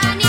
I need